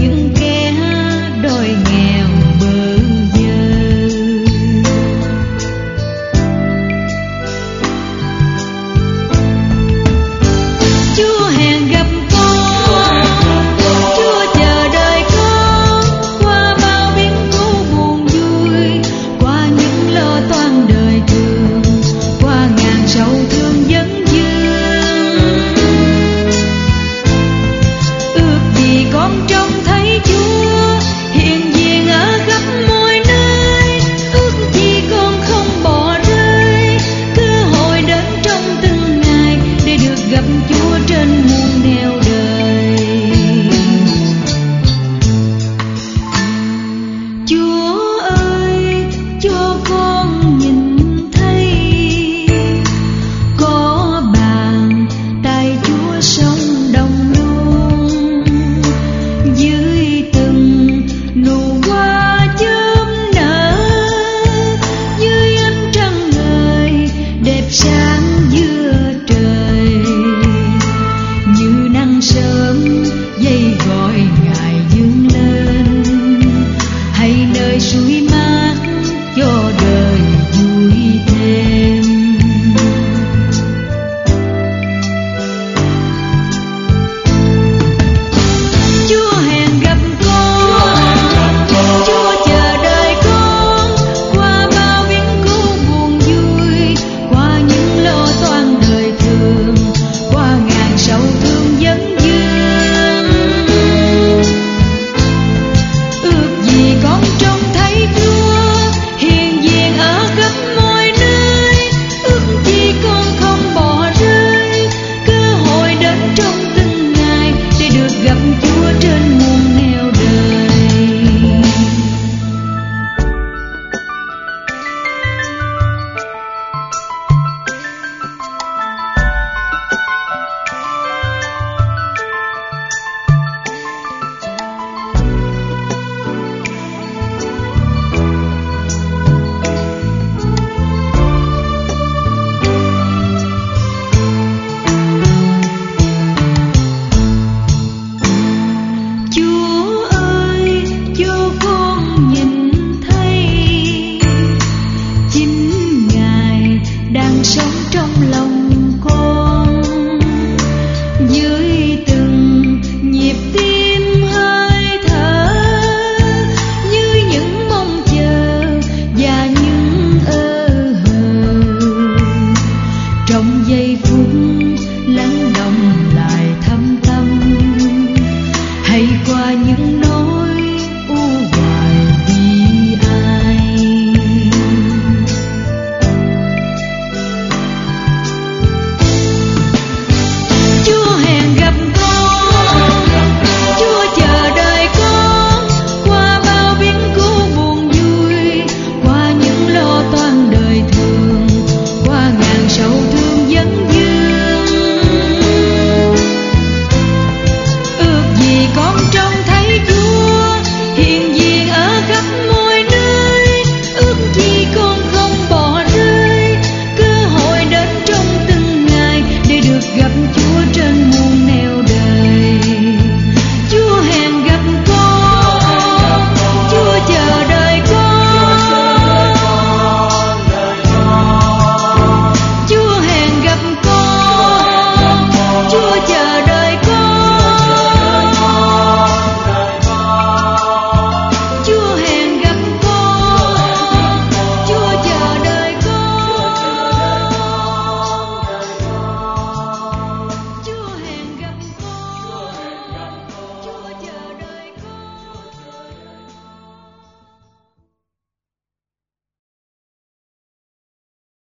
những gặp chúa trên muôn nẻo đời. Chúa ơi cho con